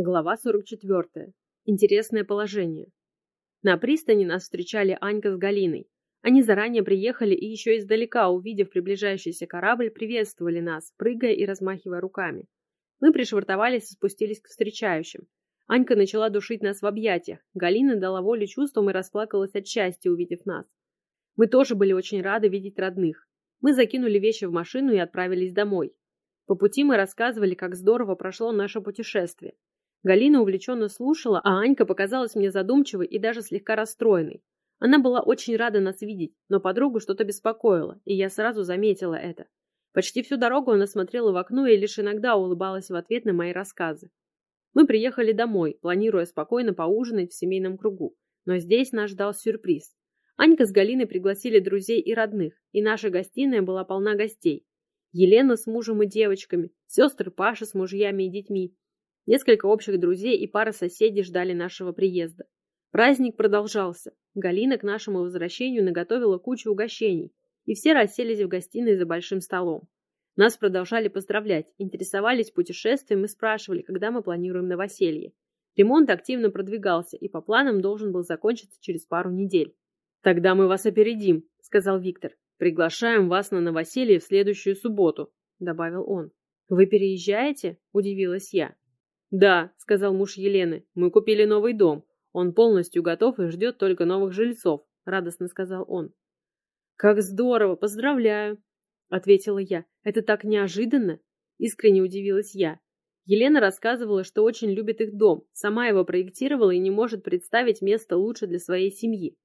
Глава 44. Интересное положение. На пристани нас встречали Анька с Галиной. Они заранее приехали и еще издалека, увидев приближающийся корабль, приветствовали нас, прыгая и размахивая руками. Мы пришвартовались и спустились к встречающим. Анька начала душить нас в объятиях. Галина дала волю чувствам и расплакалась от счастья, увидев нас. Мы тоже были очень рады видеть родных. Мы закинули вещи в машину и отправились домой. По пути мы рассказывали, как здорово прошло наше путешествие. Галина увлеченно слушала, а Анька показалась мне задумчивой и даже слегка расстроенной. Она была очень рада нас видеть, но подругу что-то беспокоило, и я сразу заметила это. Почти всю дорогу она смотрела в окно и лишь иногда улыбалась в ответ на мои рассказы. Мы приехали домой, планируя спокойно поужинать в семейном кругу, но здесь нас ждал сюрприз. Анька с Галиной пригласили друзей и родных, и наша гостиная была полна гостей. Елена с мужем и девочками, сестры Паша с мужьями и детьми, Несколько общих друзей и пара соседей ждали нашего приезда. Праздник продолжался. Галина к нашему возвращению наготовила кучу угощений, и все расселись в гостиной за большим столом. Нас продолжали поздравлять, интересовались путешествием и спрашивали, когда мы планируем новоселье. Ремонт активно продвигался и по планам должен был закончиться через пару недель. «Тогда мы вас опередим», — сказал Виктор. «Приглашаем вас на новоселье в следующую субботу», — добавил он. «Вы переезжаете?» — удивилась я. «Да», — сказал муж Елены, — «мы купили новый дом. Он полностью готов и ждет только новых жильцов», — радостно сказал он. «Как здорово! Поздравляю!» — ответила я. «Это так неожиданно!» — искренне удивилась я. Елена рассказывала, что очень любит их дом, сама его проектировала и не может представить место лучше для своей семьи.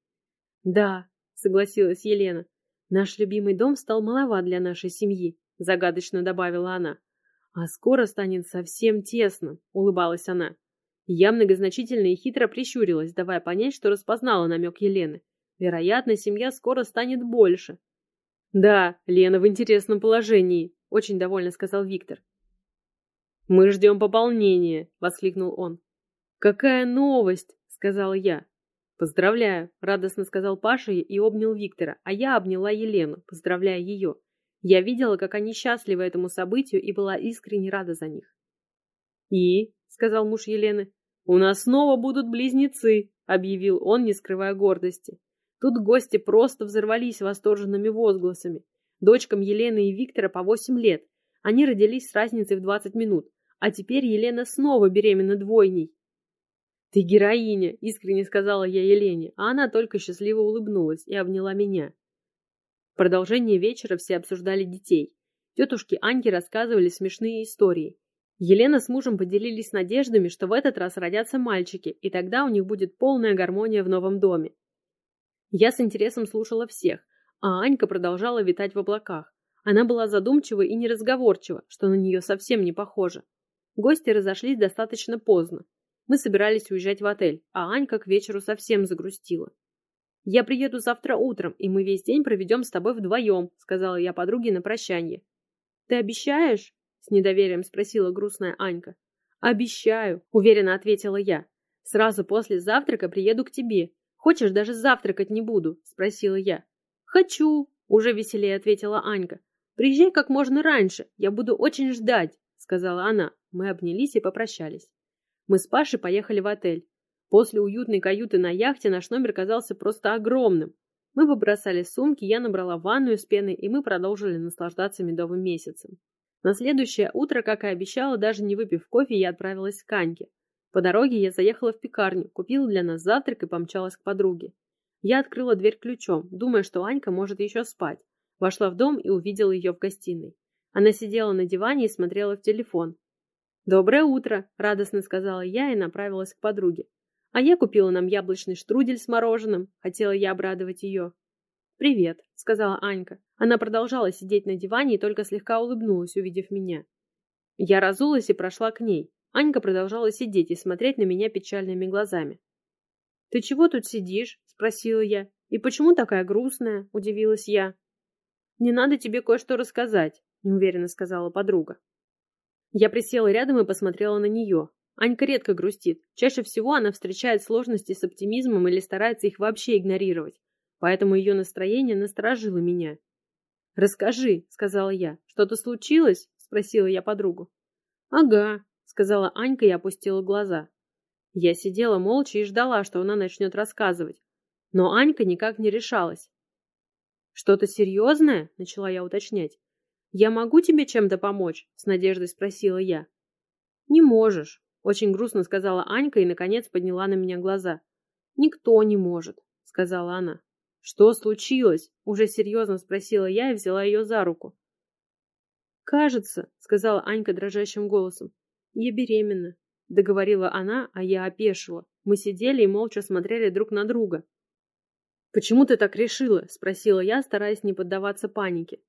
«Да», — согласилась Елена, — «наш любимый дом стал маловат для нашей семьи», — загадочно добавила она. «А скоро станет совсем тесно», — улыбалась она. Я многозначительно и хитро прищурилась, давая понять, что распознала намек Елены. Вероятно, семья скоро станет больше. «Да, Лена в интересном положении», — очень довольно сказал Виктор. «Мы ждем пополнения», — воскликнул он. «Какая новость!» — сказала я. «Поздравляю!» — радостно сказал Паша и обнял Виктора, а я обняла Елену, поздравляя ее. Я видела, как они счастливы этому событию и была искренне рада за них. «И», — сказал муж Елены, — «у нас снова будут близнецы», — объявил он, не скрывая гордости. Тут гости просто взорвались восторженными возгласами. Дочкам Елены и Виктора по восемь лет. Они родились с разницей в двадцать минут, а теперь Елена снова беременна двойней. «Ты героиня», — искренне сказала я Елене, а она только счастливо улыбнулась и обняла меня. В продолжение вечера все обсуждали детей. Тетушки Аньки рассказывали смешные истории. Елена с мужем поделились надеждами, что в этот раз родятся мальчики, и тогда у них будет полная гармония в новом доме. Я с интересом слушала всех, а Анька продолжала витать в облаках. Она была задумчива и неразговорчива, что на нее совсем не похоже. Гости разошлись достаточно поздно. Мы собирались уезжать в отель, а Анька к вечеру совсем загрустила. «Я приеду завтра утром, и мы весь день проведем с тобой вдвоем», — сказала я подруге на прощание. «Ты обещаешь?» — с недоверием спросила грустная Анька. «Обещаю», — уверенно ответила я. «Сразу после завтрака приеду к тебе. Хочешь, даже завтракать не буду?» — спросила я. «Хочу», — уже веселее ответила Анька. «Приезжай как можно раньше, я буду очень ждать», — сказала она. Мы обнялись и попрощались. Мы с Пашей поехали в отель. После уютной каюты на яхте наш номер казался просто огромным. Мы побросали сумки, я набрала ванную с пеной, и мы продолжили наслаждаться медовым месяцем. На следующее утро, как и обещала, даже не выпив кофе, я отправилась к Аньке. По дороге я заехала в пекарню, купила для нас завтрак и помчалась к подруге. Я открыла дверь ключом, думая, что Анька может еще спать. Вошла в дом и увидела ее в гостиной. Она сидела на диване и смотрела в телефон. «Доброе утро!» – радостно сказала я и направилась к подруге. А я купила нам яблочный штрудель с мороженым. Хотела я обрадовать ее. «Привет», — сказала Анька. Она продолжала сидеть на диване и только слегка улыбнулась, увидев меня. Я разулась и прошла к ней. Анька продолжала сидеть и смотреть на меня печальными глазами. «Ты чего тут сидишь?» — спросила я. «И почему такая грустная?» — удивилась я. «Не надо тебе кое-что рассказать», — неуверенно сказала подруга. Я присела рядом и посмотрела на нее. Анька редко грустит. Чаще всего она встречает сложности с оптимизмом или старается их вообще игнорировать. Поэтому ее настроение насторожило меня. «Расскажи», — сказала я. «Что-то случилось?» — спросила я подругу. «Ага», — сказала Анька и опустила глаза. Я сидела молча и ждала, что она начнет рассказывать. Но Анька никак не решалась. «Что-то серьезное?» — начала я уточнять. «Я могу тебе чем-то помочь?» — с надеждой спросила я. «Не можешь», — очень грустно сказала Анька и, наконец, подняла на меня глаза. «Никто не может», — сказала она. «Что случилось?» — уже серьезно спросила я и взяла ее за руку. «Кажется», — сказала Анька дрожащим голосом, — «я беременна», — договорила она, а я опешила. Мы сидели и молча смотрели друг на друга. «Почему ты так решила?» — спросила я, стараясь не поддаваться панике.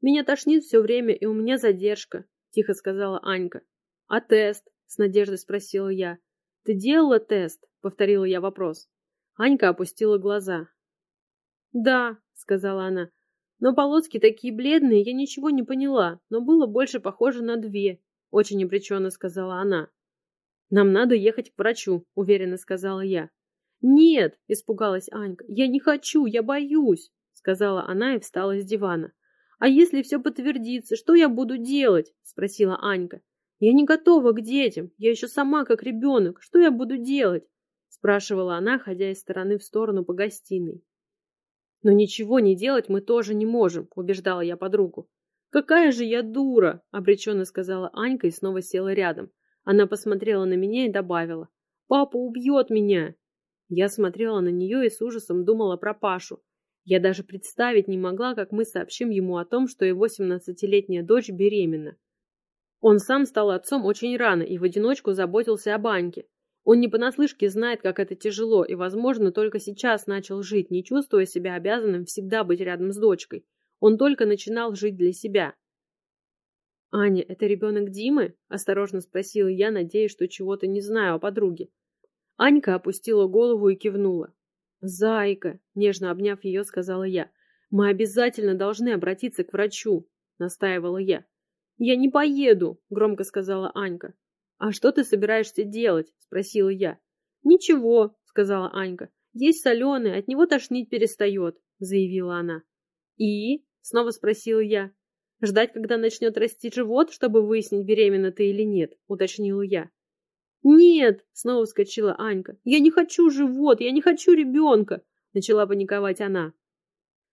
«Меня тошнит все время, и у меня задержка», — тихо сказала Анька. «А тест?» — с надеждой спросила я. «Ты делала тест?» — повторила я вопрос. Анька опустила глаза. «Да», — сказала она, но полоски такие бледные, я ничего не поняла, но было больше похоже на две, очень обреченно сказала она. Нам надо ехать к врачу, уверенно сказала я. Нет, испугалась Анька, я не хочу, я боюсь, сказала она и встала с дивана. А если все подтвердится, что я буду делать? спросила Анька. Я не готова к детям, я еще сама как ребенок, что я буду делать? спрашивала она, ходя из стороны в сторону по гостиной. Но ничего не делать мы тоже не можем, убеждала я подругу. Какая же я дура, обреченно сказала Анька и снова села рядом. Она посмотрела на меня и добавила. Папа убьет меня. Я смотрела на нее и с ужасом думала про Пашу. Я даже представить не могла, как мы сообщим ему о том, что его семнадцатилетняя дочь беременна. Он сам стал отцом очень рано и в одиночку заботился об Аньке. Он не понаслышке знает, как это тяжело, и, возможно, только сейчас начал жить, не чувствуя себя обязанным всегда быть рядом с дочкой. Он только начинал жить для себя. «Аня, это ребенок Димы?» – осторожно спросила я, надеясь, что чего-то не знаю о подруге. Анька опустила голову и кивнула. «Зайка!» – нежно обняв ее, сказала я. «Мы обязательно должны обратиться к врачу!» – настаивала я. «Я не поеду!» – громко сказала Анька. «А что ты собираешься делать?» – спросила я. «Ничего», – сказала Анька. «Есть соленый, от него тошнить перестает», – заявила она. «И?» – снова спросила я. «Ждать, когда начнет расти живот, чтобы выяснить, беременна ты или нет», – уточнила я. «Нет!» – снова вскочила Анька. «Я не хочу живот, я не хочу ребенка!» – начала паниковать она.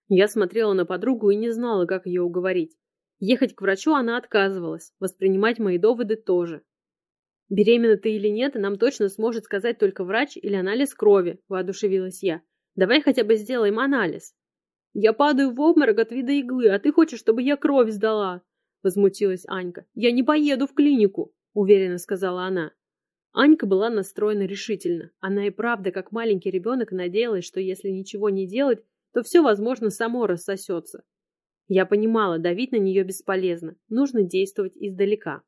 Я смотрела на подругу и не знала, как ее уговорить. Ехать к врачу она отказывалась, воспринимать мои доводы тоже. «Беременна ты или нет, нам точно сможет сказать только врач или анализ крови», – воодушевилась я. «Давай хотя бы сделаем анализ». «Я падаю в обморок от вида иглы, а ты хочешь, чтобы я кровь сдала?» – возмутилась Анька. «Я не поеду в клинику», – уверенно сказала она. Анька была настроена решительно. Она и правда, как маленький ребенок, надеялась, что если ничего не делать, то все, возможно, само рассосется. Я понимала, давить на нее бесполезно. Нужно действовать издалека.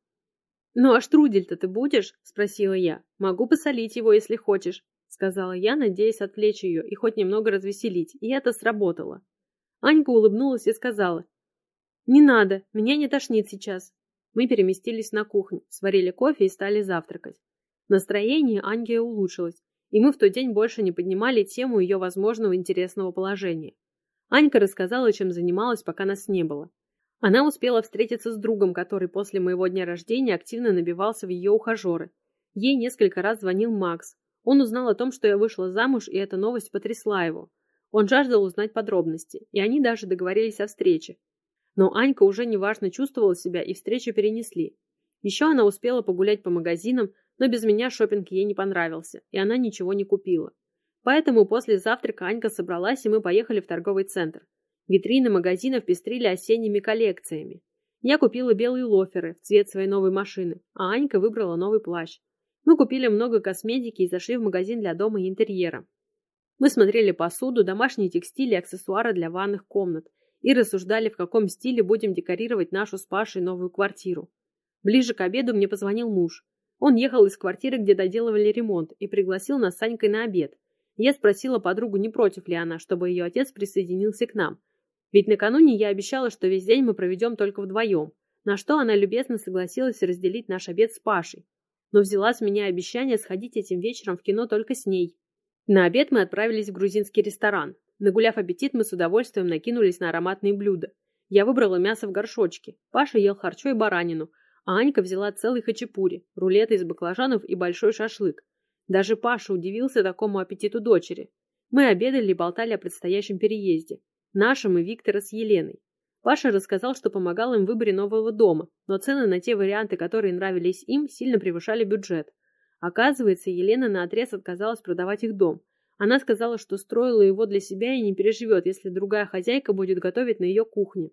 «Ну а штрудель-то ты будешь?» – спросила я. «Могу посолить его, если хочешь», – сказала я, надеясь отвлечь ее и хоть немного развеселить, и это сработало. Анька улыбнулась и сказала. «Не надо, меня не тошнит сейчас». Мы переместились на кухню, сварили кофе и стали завтракать. Настроение Аньки улучшилось, и мы в тот день больше не поднимали тему ее возможного интересного положения. Анька рассказала, чем занималась, пока нас не было. Она успела встретиться с другом, который после моего дня рождения активно набивался в ее ухажеры. Ей несколько раз звонил Макс. Он узнал о том, что я вышла замуж, и эта новость потрясла его. Он жаждал узнать подробности, и они даже договорились о встрече. Но Анька уже неважно чувствовала себя, и встречу перенесли. Еще она успела погулять по магазинам, но без меня шопинг ей не понравился, и она ничего не купила. Поэтому после завтрака Анька собралась, и мы поехали в торговый центр. Витрины магазинов пестрили осенними коллекциями. Я купила белые лоферы в цвет своей новой машины, а Анька выбрала новый плащ. Мы купили много косметики и зашли в магазин для дома и интерьера. Мы смотрели посуду, домашние текстили и аксессуары для ванных комнат и рассуждали, в каком стиле будем декорировать нашу с Пашей новую квартиру. Ближе к обеду мне позвонил муж. Он ехал из квартиры, где доделывали ремонт, и пригласил нас с Анькой на обед. Я спросила подругу, не против ли она, чтобы ее отец присоединился к нам. Ведь накануне я обещала, что весь день мы проведем только вдвоем, на что она любезно согласилась разделить наш обед с Пашей. Но взяла с меня обещание сходить этим вечером в кино только с ней. На обед мы отправились в грузинский ресторан. Нагуляв аппетит, мы с удовольствием накинулись на ароматные блюда. Я выбрала мясо в горшочке. Паша ел харчо и баранину, А Анька взяла целый хачапури, рулеты из баклажанов и большой шашлык. Даже Паша удивился такому аппетиту дочери. Мы обедали и болтали о предстоящем переезде. Нашем и Виктора с Еленой. Паша рассказал, что помогал им в выборе нового дома, но цены на те варианты, которые нравились им, сильно превышали бюджет. Оказывается, Елена наотрез отказалась продавать их дом. Она сказала, что строила его для себя и не переживет, если другая хозяйка будет готовить на ее кухне.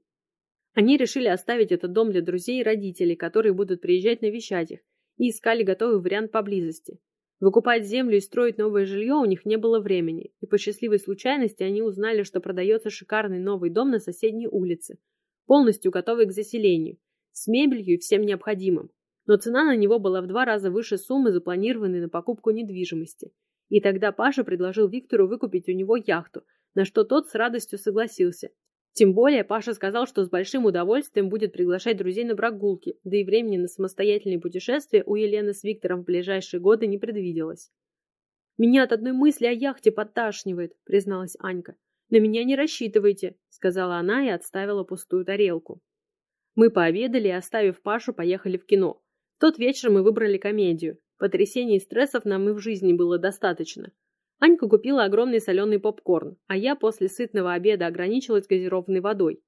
Они решили оставить этот дом для друзей и родителей, которые будут приезжать навещать их, и искали готовый вариант поблизости. Выкупать землю и строить новое жилье у них не было времени, и по счастливой случайности они узнали, что продается шикарный новый дом на соседней улице, полностью готовый к заселению, с мебелью и всем необходимым. Но цена на него была в два раза выше суммы, запланированной на покупку недвижимости. И тогда Паша предложил Виктору выкупить у него яхту, на что тот с радостью согласился, тем более Паша сказал, что с большим удовольствием будет приглашать друзей на прогулки, да и времени на самостоятельные путешествия у Елены с Виктором в ближайшие годы не предвиделось. «Меня от одной мысли о яхте подташнивает», — призналась Анька. «На меня не рассчитывайте», — сказала она и отставила пустую тарелку. Мы пообедали и, оставив Пашу, поехали в кино. В тот вечер мы выбрали комедию. Потрясений и стрессов нам и в жизни было достаточно. Анька купила огромный соленый попкорн, а я после сытного обеда ограничилась газированной водой.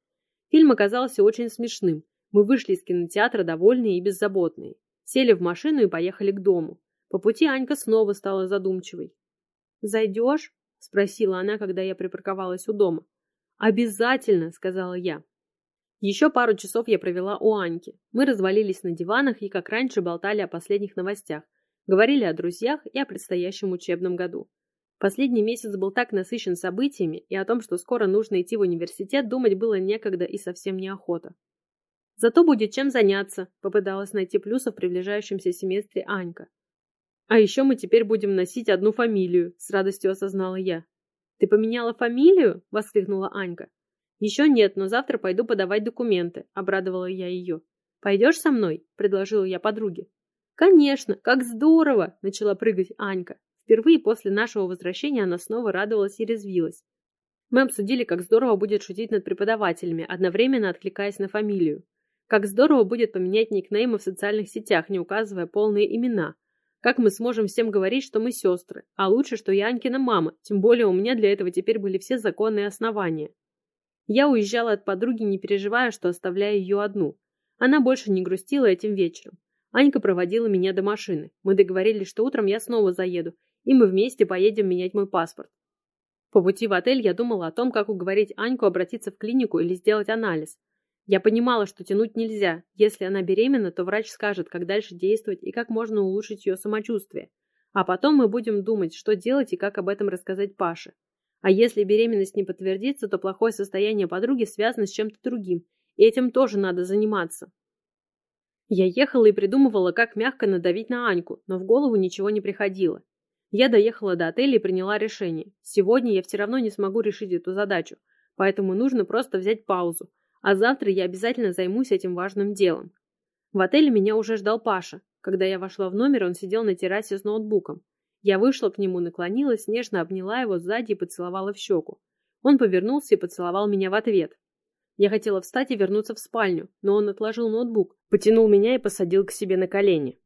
Фильм оказался очень смешным. Мы вышли из кинотеатра довольные и беззаботные. Сели в машину и поехали к дому. По пути Анька снова стала задумчивой. «Зайдешь?» – спросила она, когда я припарковалась у дома. «Обязательно!» – сказала я. Еще пару часов я провела у Аньки. Мы развалились на диванах и, как раньше, болтали о последних новостях, говорили о друзьях и о предстоящем учебном году. Последний месяц был так насыщен событиями, и о том, что скоро нужно идти в университет, думать было некогда и совсем неохота. Зато будет чем заняться, попыталась найти плюсы в приближающемся семестре Анька. А еще мы теперь будем носить одну фамилию, с радостью осознала я. Ты поменяла фамилию? воскликнула Анька. Еще нет, но завтра пойду подавать документы, обрадовала я ее. Пойдешь со мной? предложила я подруге. Конечно, как здорово, начала прыгать Анька. Впервые после нашего возвращения она снова радовалась и резвилась. Мы обсудили, как здорово будет шутить над преподавателями, одновременно откликаясь на фамилию. Как здорово будет поменять никнеймы в социальных сетях, не указывая полные имена. Как мы сможем всем говорить, что мы сестры, а лучше, что я Анькина мама, тем более у меня для этого теперь были все законные основания. Я уезжала от подруги, не переживая, что оставляю ее одну. Она больше не грустила этим вечером. Анька проводила меня до машины. Мы договорились, что утром я снова заеду, и мы вместе поедем менять мой паспорт. По пути в отель я думала о том, как уговорить Аньку обратиться в клинику или сделать анализ. Я понимала, что тянуть нельзя. Если она беременна, то врач скажет, как дальше действовать и как можно улучшить ее самочувствие. А потом мы будем думать, что делать и как об этом рассказать Паше. А если беременность не подтвердится, то плохое состояние подруги связано с чем-то другим, и этим тоже надо заниматься. Я ехала и придумывала, как мягко надавить на Аньку, но в голову ничего не приходило. Я доехала до отеля и приняла решение. Сегодня я все равно не смогу решить эту задачу, поэтому нужно просто взять паузу, а завтра я обязательно займусь этим важным делом. В отеле меня уже ждал Паша. Когда я вошла в номер, он сидел на террасе с ноутбуком. Я вышла к нему, наклонилась, нежно обняла его сзади и поцеловала в щеку. Он повернулся и поцеловал меня в ответ. Я хотела встать и вернуться в спальню, но он отложил ноутбук, потянул меня и посадил к себе на колени.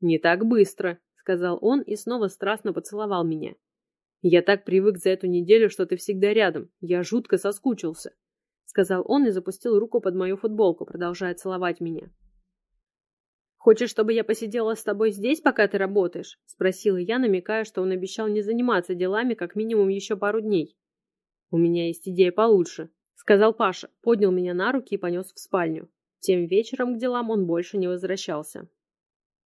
«Не так быстро», сказал он и снова страстно поцеловал меня. Я так привык за эту неделю, что ты всегда рядом. Я жутко соскучился, сказал он и запустил руку под мою футболку, продолжая целовать меня. Хочешь, чтобы я посидела с тобой здесь, пока ты работаешь? спросила я, намекая, что он обещал не заниматься делами как минимум еще пару дней. У меня есть идея получше, сказал Паша, поднял меня на руки и понес в спальню. Тем вечером к делам он больше не возвращался.